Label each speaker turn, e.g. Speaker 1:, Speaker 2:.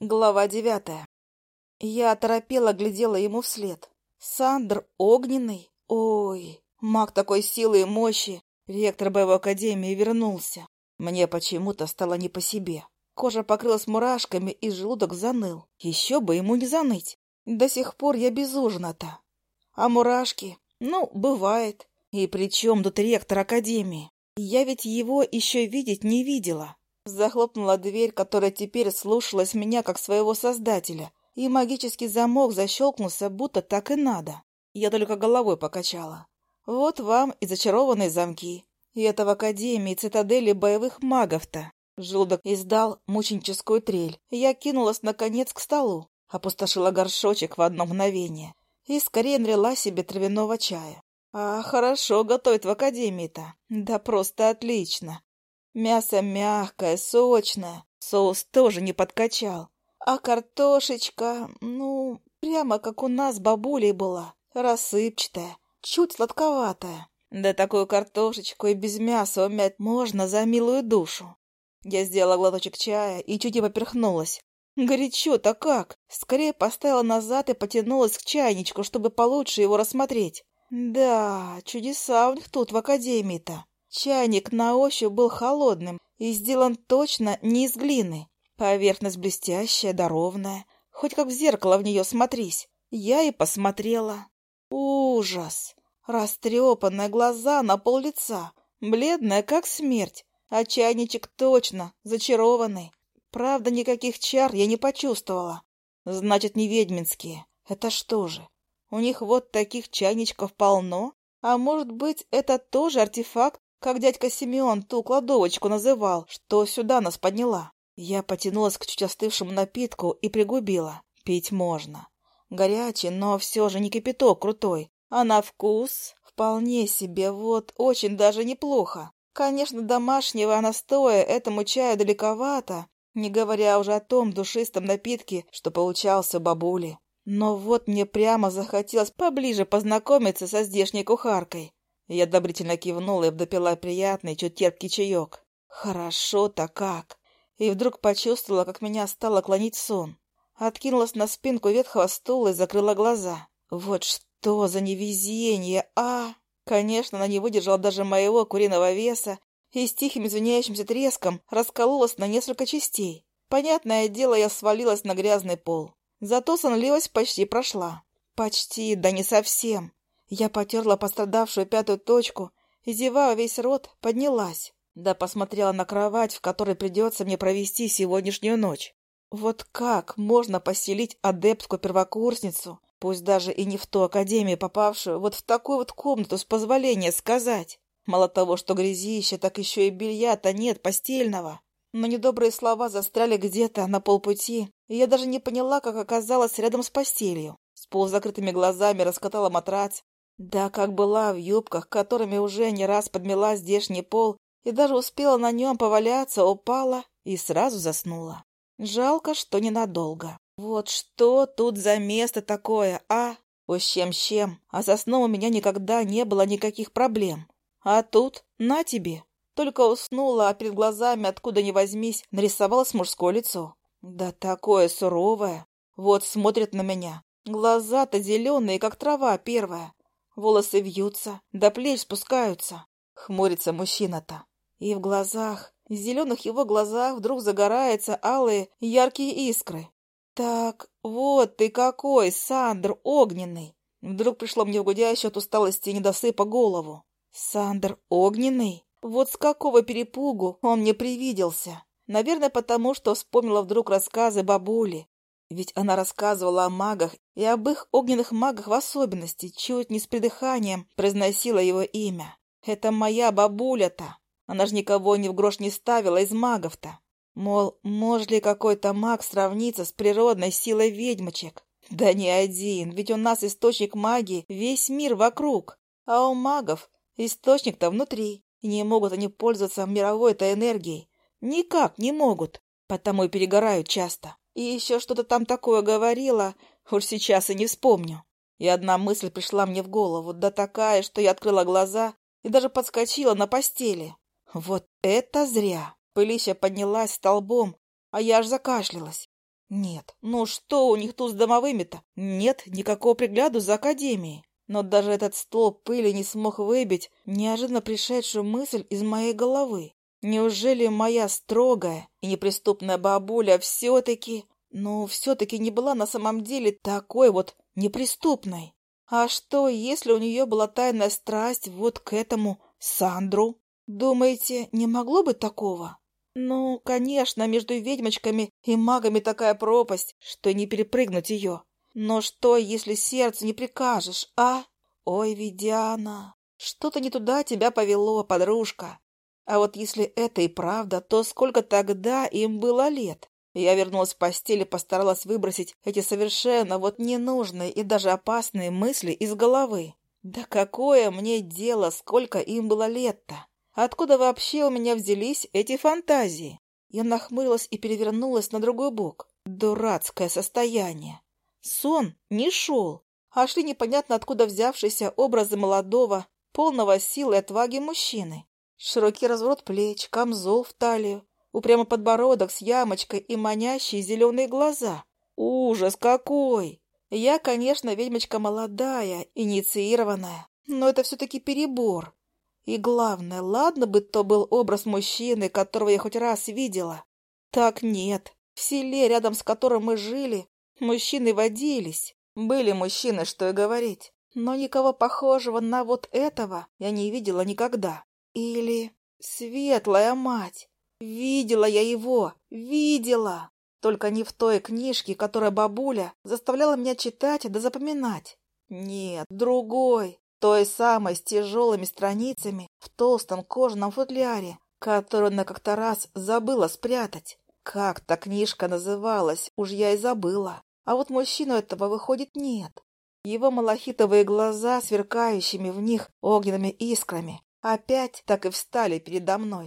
Speaker 1: Глава девятая. Я оторопела, глядела ему вслед. Сандр огненный? Ой, маг такой силы и мощи. Ректор боевой академии вернулся. Мне почему-то стало не по себе. Кожа покрылась мурашками, и желудок заныл. Еще бы ему не заныть. До сих пор я без ужина-то. А мурашки? Ну, бывает. И при чем тут ректор академии? Я ведь его еще видеть не видела. Захлопнула дверь, которая теперь слушалась меня как своего создателя, и магический замок защелкнулся, будто так и надо. Я только головой покачала. Вот вам и зачарованные замки. И это в Академии цитадели боевых магов-то. Желудок издал мученическую трель. Я кинулась, наконец, к столу. Опустошила горшочек в одно мгновение. И скорее налила себе травяного чая. А хорошо готовит в Академии-то. Да просто отлично. Мясо мягкое, сочное, соус тоже не подкачал. А картошечка, ну, прямо как у нас бабулей была, рассыпчатая, чуть сладковатая. Да такую картошечку и без мяса умять можно за милую душу. Я сделала глоточек чая и чуть не поперхнулась. Горячо-то как! Скорее поставила назад и потянулась к чайничку, чтобы получше его рассмотреть. Да, чудеса у них тут в академии-то. Чайник на ощупь был холодным и сделан точно не из глины. Поверхность блестящая, да ровная. Хоть как в зеркало в нее смотрись. Я и посмотрела. Ужас! Растрепанные глаза на пол лица, бледная, как смерть, а чайничек точно зачарованный. Правда, никаких чар я не почувствовала. Значит, не ведьминские. Это что же? У них вот таких чайничков полно? А может быть, это тоже артефакт как дядька Симеон ту кладовочку называл, что сюда нас подняла. Я потянулась к чуть остывшему напитку и пригубила. Пить можно. Горячий, но все же не кипяток крутой, а на вкус вполне себе, вот, очень даже неплохо. Конечно, домашнего настоя этому чаю далековато, не говоря уже о том душистом напитке, что получался бабули. Но вот мне прямо захотелось поближе познакомиться со здешней кухаркой. Я одобрительно кивнула и допила приятный, чуть терпкий чаек. Хорошо-то как! И вдруг почувствовала, как меня стало клонить сон. Откинулась на спинку ветхого стула и закрыла глаза. Вот что за невезение, а! Конечно, она не выдержала даже моего куриного веса и с тихим извиняющимся треском раскололась на несколько частей. Понятное дело, я свалилась на грязный пол. Зато сонливость почти прошла. Почти, да не совсем. Я потерла пострадавшую пятую точку и, зевая весь рот, поднялась. Да посмотрела на кровать, в которой придется мне провести сегодняшнюю ночь. Вот как можно поселить адептку-первокурсницу, пусть даже и не в ту академию попавшую, вот в такую вот комнату с позволения сказать? Мало того, что грязища, так еще и белья-то нет постельного. Но недобрые слова застряли где-то на полпути, и я даже не поняла, как оказалась рядом с постелью. С полузакрытыми глазами раскатала матрац, да, как была в юбках, которыми уже не раз подмела здешний пол, и даже успела на нем поваляться, упала и сразу заснула. Жалко, что ненадолго. Вот что тут за место такое, а? Уж чем-чем, а со сном у меня никогда не было никаких проблем. А тут, на тебе. Только уснула, а перед глазами, откуда ни возьмись, нарисовалось мужское лицо. Да такое суровое. Вот смотрит на меня. Глаза-то зеленые, как трава первая. Волосы вьются, до плеч спускаются. Хмурится мужчина-то. И в глазах, в зеленых его глазах вдруг загораются алые яркие искры. Так, вот ты какой, Сандр Огненный! Вдруг пришло мне в гудящую от усталости и недосыпа голову. Сандр Огненный? Вот с какого перепугу он мне привиделся? Наверное, потому что вспомнила вдруг рассказы бабули, ведь она рассказывала о магах и об их огненных магах в особенности, чуть не с придыханием произносила его имя. «Это моя бабуля-то! Она же никого ни в грош не ставила из магов-то!» Мол, может ли какой-то маг сравниться с природной силой ведьмочек? Да не один, ведь у нас источник магии весь мир вокруг, а у магов источник-то внутри. Не могут они пользоваться мировой-то энергией. Никак не могут, потому и перегорают часто. И еще что-то там такое говорила, уж сейчас и не вспомню. И одна мысль пришла мне в голову, да такая, что я открыла глаза и даже подскочила на постели. Вот это зря! Пылища поднялась столбом, а я аж закашлялась. Нет, ну что у них тут с домовыми-то? Нет никакого пригляду за академией. Но даже этот столб пыли не смог выбить неожиданно пришедшую мысль из моей головы. Неужели моя строгая и неприступная бабуля все-таки, ну, все-таки не была на самом деле такой вот неприступной? А что, если у нее была тайная страсть вот к этому Сандру? Думаете, не могло бы такого? Ну, конечно, между ведьмочками и магами такая пропасть, что не перепрыгнуть ее. Но что, если сердце не прикажешь, а? Ой, Ведяна, что-то не туда тебя повело, подружка. А вот если это и правда, то сколько тогда им было лет? Я вернулась в постель и постаралась выбросить эти совершенно вот ненужные и даже опасные мысли из головы. Да какое мне дело, сколько им было лет-то? Откуда вообще у меня взялись эти фантазии? Я нахмурилась и перевернулась на другой бок. Дурацкое состояние. Сон не шел, а шли непонятно откуда взявшиеся образы молодого, полного силы и отваги мужчины. Широкий разворот плеч, камзол в талию, упрямо подбородок с ямочкой и манящие зеленые глаза. Ужас какой! Я, конечно, ведьмочка молодая, инициированная, но это все-таки перебор. И главное, ладно бы то был образ мужчины, которого я хоть раз видела. Так нет. В селе, рядом с которым мы жили, мужчины водились. Были мужчины, что и говорить. Но никого похожего на вот этого я не видела никогда. Или... Светлая мать! Видела я его! Видела! Только не в той книжке, которую бабуля заставляла меня читать да запоминать. Нет, другой, той самой с тяжелыми страницами в толстом кожаном футляре, которую она как-то раз забыла спрятать. Как то книжка называлась, уж я и забыла. А вот мужчину этого, выходит, нет. Его малахитовые глаза, сверкающими в них огненными искрами, опять так и встали передо мной.